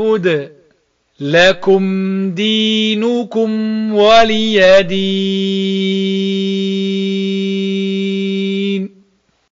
اعبد لكم دينكم ولي دين.